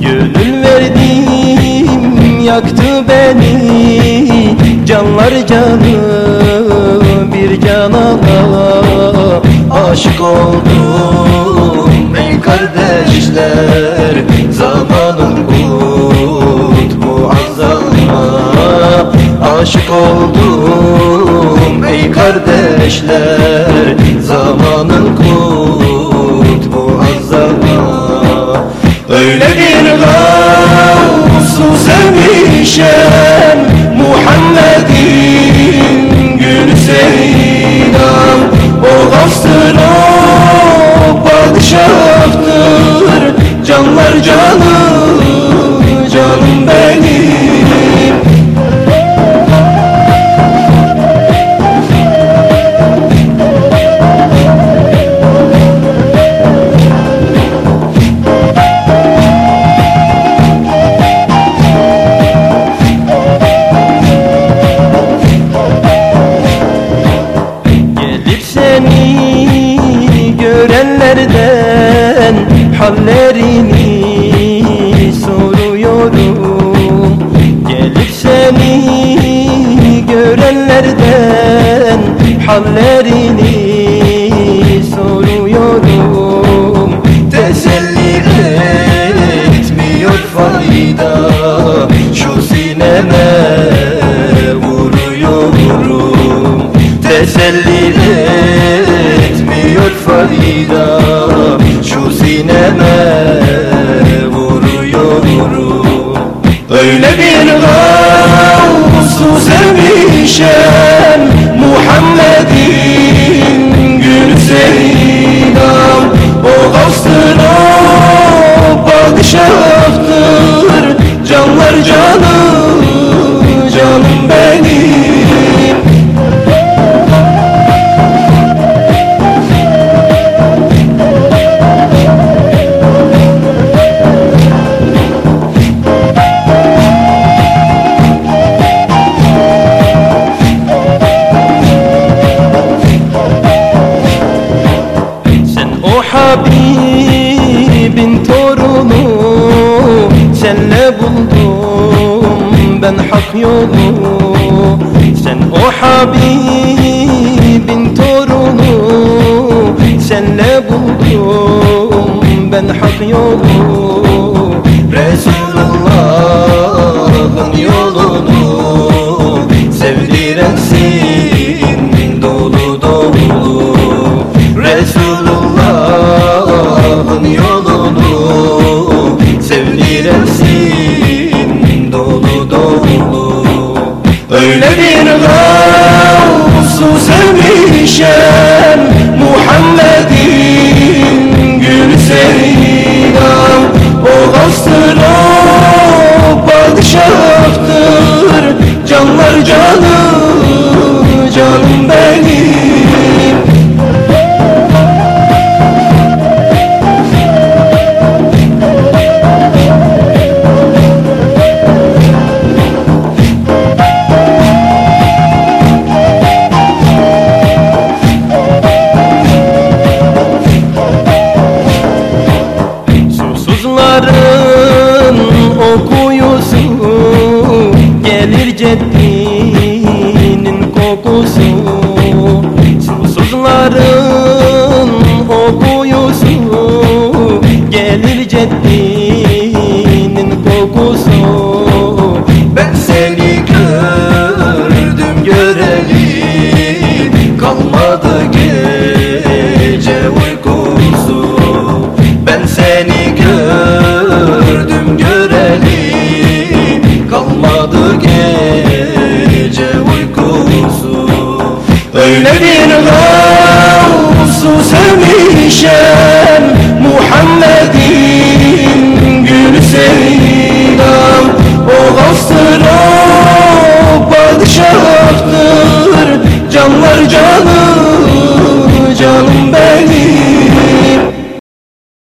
Gönül verdim yaktı beni. Canlar canı bir canana Aşık oldum ey kardeşler Zamanın kutbu azama Aşık oldum ey kardeşler sevmişem hallerini soruyorum. Teselli etmiyor fayda. Şu sineme vuruyorum. Teselli etmiyor fayda. Şu sineme vuruyorum. Öyle bir gavsu sevmişem Habibin torunu Senle buldum ben hak yolu. Sen o Habibin torunu Senle buldum ben hak yolu. Resulullah'ın yolunu Sevdirensin dolu dolu. Resulullah'ın Bir gavsu sevmişem. Muhammed'in gül seydam যেত nation.